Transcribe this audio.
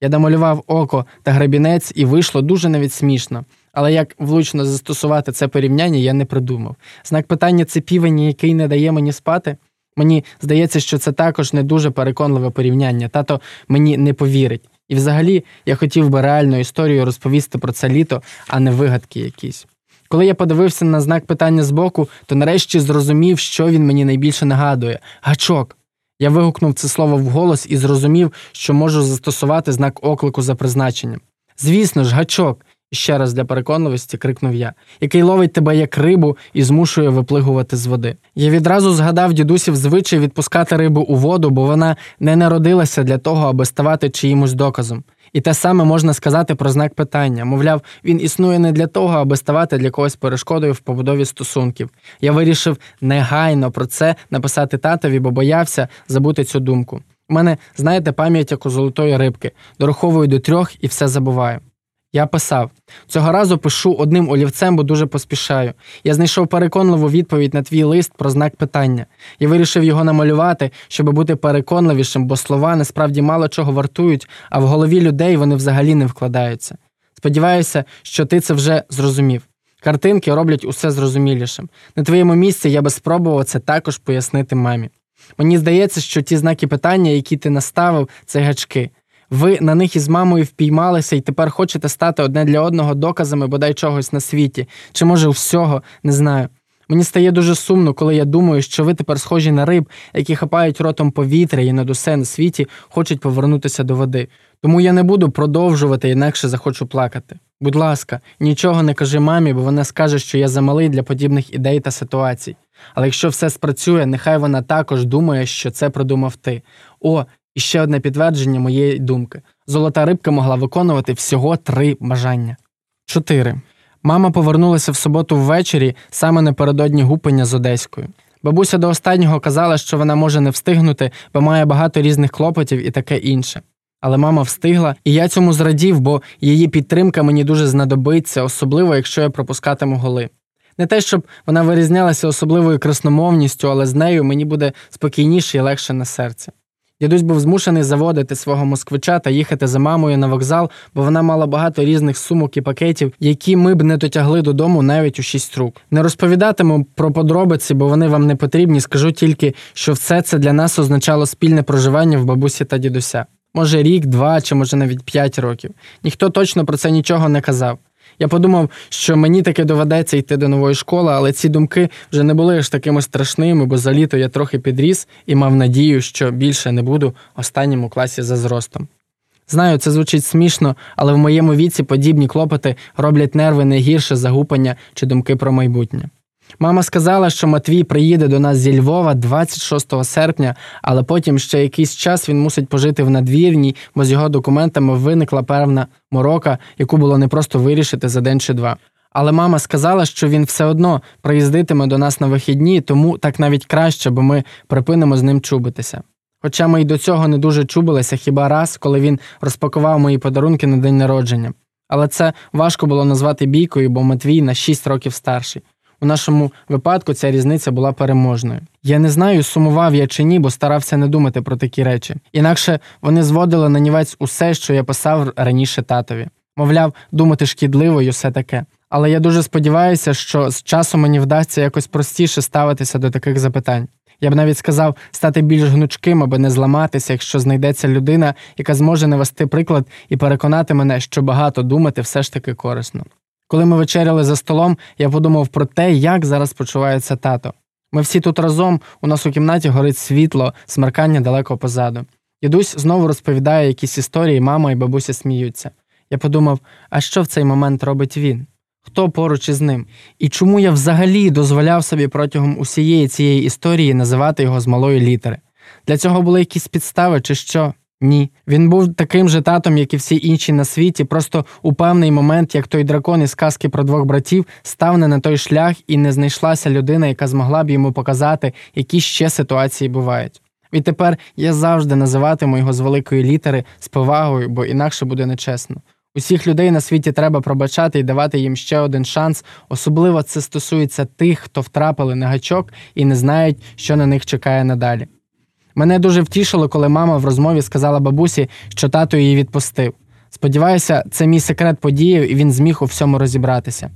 Я намалював око та гребінець, і вийшло дуже навіть смішно. Але як влучно застосувати це порівняння, я не придумав. Знак питання це півень, який не дає мені спати. Мені здається, що це також не дуже переконливе порівняння. Тато мені не повірить. І взагалі я хотів би реальну історію розповісти про це літо, а не вигадки якісь. Коли я подивився на знак питання збоку, то нарешті зрозумів, що він мені найбільше нагадує гачок. Я вигукнув це слово вголос і зрозумів, що можу застосувати знак оклику за призначенням. Звісно ж, гачок, ще раз для переконливості крикнув я, який ловить тебе як рибу і змушує виплигувати з води. Я відразу згадав дідусів звичай відпускати рибу у воду, бо вона не народилася для того, аби ставати чиїмось доказом. І те саме можна сказати про знак питання. Мовляв, він існує не для того, аби ставати для когось перешкодою в побудові стосунків. Я вирішив негайно про це написати татові, бо боявся забути цю думку. У мене, знаєте, пам'ять як у золотої рибки, дораховую до трьох і все забуваю. Я писав цього разу пишу одним олівцем, бо дуже поспішаю. Я знайшов переконливу відповідь на твій лист про знак питання. Я вирішив його намалювати, щоб бути переконливішим, бо слова насправді мало чого вартують, а в голові людей вони взагалі не вкладаються. Сподіваюся, що ти це вже зрозумів. Картинки роблять усе зрозумілішим. На твоєму місці я би спробував це також пояснити мамі. Мені здається, що ті знаки питання, які ти наставив, це гачки. Ви на них із мамою впіймалися і тепер хочете стати одне для одного доказами бодай чогось на світі, чи може всього, не знаю. Мені стає дуже сумно, коли я думаю, що ви тепер схожі на риб, які хапають ротом повітря і над усе на світі хочуть повернутися до води. Тому я не буду продовжувати, інакше захочу плакати. Будь ласка, нічого не кажи мамі, бо вона скаже, що я замалий для подібних ідей та ситуацій. Але якщо все спрацює, нехай вона також думає, що це продумав ти. О, і ще одне підтвердження моєї думки: золота рибка могла виконувати всього три бажання. 4. Мама повернулася в суботу ввечері саме напередодні гупання з Одеською. Бабуся до останнього казала, що вона може не встигнути, бо має багато різних клопотів і таке інше. Але мама встигла, і я цьому зрадів, бо її підтримка мені дуже знадобиться, особливо якщо я пропускатиму голи. Не те, щоб вона вирізнялася особливою красномовністю, але з нею мені буде спокійніше і легше на серце. Дідусь був змушений заводити свого москвича та їхати за мамою на вокзал, бо вона мала багато різних сумок і пакетів, які ми б не дотягли додому навіть у шість рук. Не розповідатиму про подробиці, бо вони вам не потрібні. Скажу тільки, що все це для нас означало спільне проживання в бабусі та дідуся. Може рік, два чи може навіть п'ять років. Ніхто точно про це нічого не казав. Я подумав, що мені таки доведеться йти до нової школи, але ці думки вже не були аж такими страшними, бо за літо я трохи підріс і мав надію, що більше не буду останньому класі за зростом. Знаю, це звучить смішно, але в моєму віці подібні клопоти роблять нерви не гірше загупання чи думки про майбутнє. Мама сказала, що Матвій приїде до нас зі Львова 26 серпня, але потім ще якийсь час він мусить пожити в надвірній, бо з його документами виникла певна морока, яку було непросто вирішити за день чи два. Але мама сказала, що він все одно приїздитиме до нас на вихідні, тому так навіть краще, бо ми припинимо з ним чубитися. Хоча ми й до цього не дуже чубилися хіба раз, коли він розпакував мої подарунки на день народження. Але це важко було назвати бійкою, бо Матвій на 6 років старший. У нашому випадку ця різниця була переможною. Я не знаю, сумував я чи ні, бо старався не думати про такі речі. Інакше вони зводили на нівець усе, що я писав раніше татові. Мовляв, думати шкідливо і усе таке. Але я дуже сподіваюся, що з часом мені вдасться якось простіше ставитися до таких запитань. Я б навіть сказав стати більш гнучким, аби не зламатися, якщо знайдеться людина, яка зможе навести приклад і переконати мене, що багато думати все ж таки корисно. Коли ми вечеряли за столом, я подумав про те, як зараз почувається тато. Ми всі тут разом, у нас у кімнаті горить світло, смеркання далеко позаду. Дідусь знову розповідає якісь історії, мама і бабуся сміються. Я подумав, а що в цей момент робить він? Хто поруч із ним? І чому я взагалі дозволяв собі протягом усієї цієї історії називати його з малої літери? Для цього були якісь підстави, чи що? Ні, він був таким же татом, як і всі інші на світі. Просто у певний момент, як той дракон із казки про двох братів, став не на той шлях і не знайшлася людина, яка змогла б йому показати, які ще ситуації бувають. І тепер я завжди називатиму його з великої літери з повагою, бо інакше буде нечесно. Усіх людей на світі треба пробачати і давати їм ще один шанс. Особливо це стосується тих, хто втрапили на гачок і не знають, що на них чекає надалі. Мене дуже втішило, коли мама в розмові сказала бабусі, що тато її відпустив. Сподіваюся, це мій секрет подіяв і він зміг у всьому розібратися.